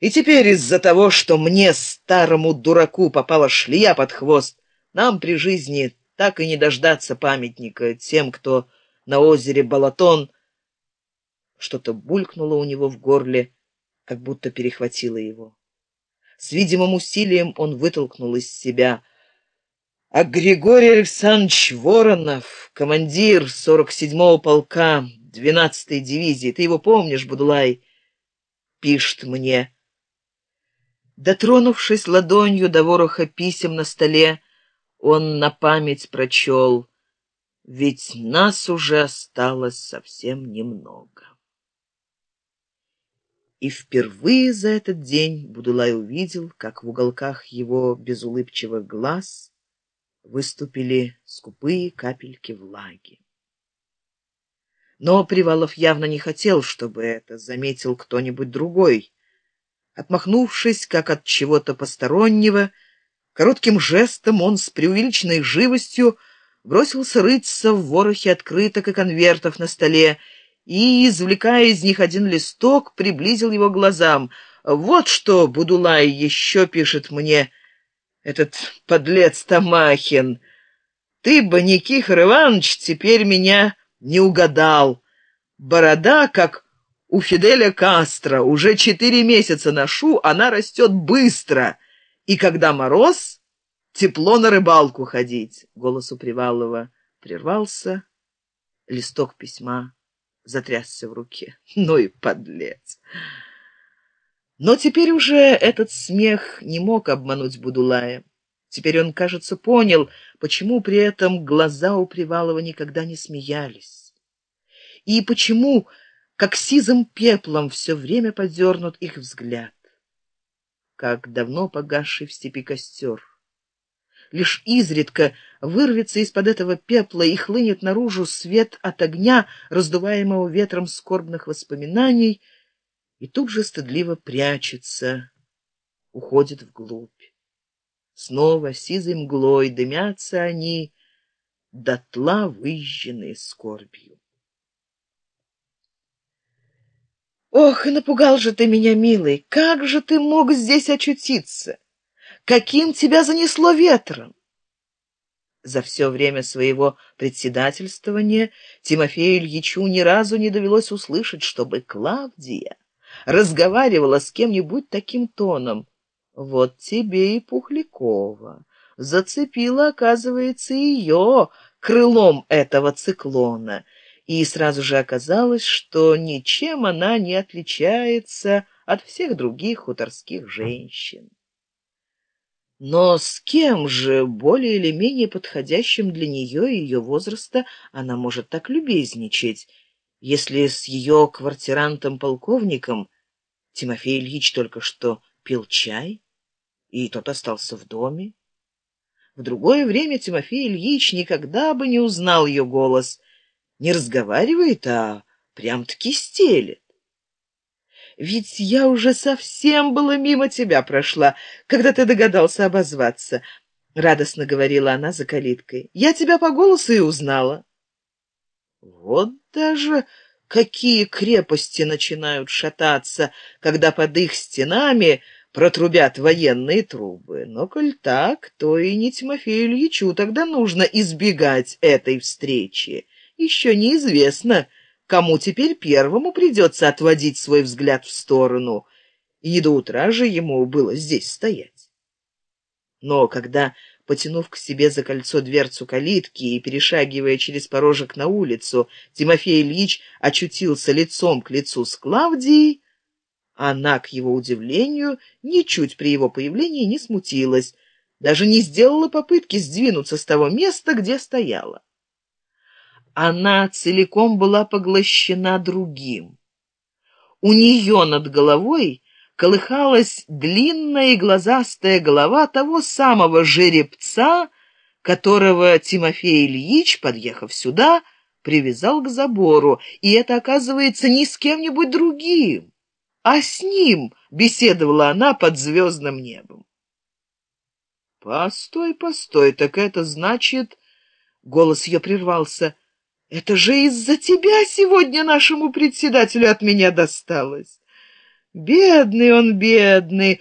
И теперь из-за того, что мне, старому дураку, попала шлея под хвост, нам при жизни так и не дождаться памятника тем, кто на озере Балатон что-то булькнуло у него в горле, как будто перехватило его. С видимым усилием он вытолкнул из себя. А Григорий Александрович Воронов, командир 47-го полка 12-й дивизии, ты его помнишь, Будулай, пишет мне. Дотронувшись ладонью до вороха писем на столе, он на память прочел, ведь нас уже осталось совсем немного. И впервые за этот день Будулай увидел, как в уголках его безулыбчивых глаз выступили скупые капельки влаги. Но Привалов явно не хотел, чтобы это заметил кто-нибудь другой. Отмахнувшись, как от чего-то постороннего, коротким жестом он с преувеличенной живостью бросился рыться в ворохе открыток и конвертов на столе и, извлекая из них один листок, приблизил его глазам. «Вот что Будулай еще пишет мне, этот подлец Тамахин. Ты бы, Никифор Иванович, теперь меня не угадал. Борода, как у Фиделя Кастро, уже четыре месяца ношу, она растет быстро, и когда мороз, тепло на рыбалку ходить». Голос у Привалова прервался, листок письма затрясся в руке. Ну и подлец! Но теперь уже этот смех не мог обмануть Будулая. Теперь он, кажется, понял, почему при этом глаза у Привалова никогда не смеялись. И почему, как сизым пеплом, все время подернут их взгляд. Как давно погасший в степи костер лишь изредка вырвется из-под этого пепла и хлынет наружу свет от огня, раздуваемого ветром скорбных воспоминаний, и тут же стыдливо прячется, уходит вглубь. Снова сизой мглой дымятся они, дотла выжженные скорбью. Ох, напугал же ты меня, милый, как же ты мог здесь очутиться? каким тебя занесло ветром? За все время своего председательствования тимофею ильичу ни разу не довелось услышать чтобы клавдия разговаривала с кем-нибудь таким тоном. Вот тебе и пухлякова. Зацепила оказывается ее крылом этого циклона и сразу же оказалось что ничем она не отличается от всех других хуторских женщин но с кем же, более или менее подходящим для нее и ее возраста, она может так любезничать, если с ее квартирантом-полковником Тимофей Ильич только что пил чай, и тот остался в доме? В другое время Тимофей Ильич никогда бы не узнал ее голос, не разговаривает, а прям-таки стелет. Ведь я уже совсем было мимо тебя прошла когда ты догадался обозваться радостно говорила она за калиткой. Я тебя по голосу и узнала. Вот даже какие крепости начинают шататься когда под их стенами протрубят военные трубы. Но коль так то и не тимофею ильичу тогда нужно избегать этой встречи еще неизвестно кому теперь первому придется отводить свой взгляд в сторону, и до утра же ему было здесь стоять. Но когда, потянув к себе за кольцо дверцу калитки и перешагивая через порожек на улицу, Тимофей Ильич очутился лицом к лицу с Клавдией, она, к его удивлению, ничуть при его появлении не смутилась, даже не сделала попытки сдвинуться с того места, где стояла она целиком была поглощена другим. У нее над головой колыхалась длинная и глазастая голова того самого жеребца, которого Тимофей Ильич, подъехав сюда, привязал к забору, и это, оказывается, не с кем-нибудь другим, а с ним беседовала она под звездным небом. «Постой, постой, так это значит...» Голос ее прервался — это же из-за тебя сегодня нашему председателю от меня досталось. бедный он бедный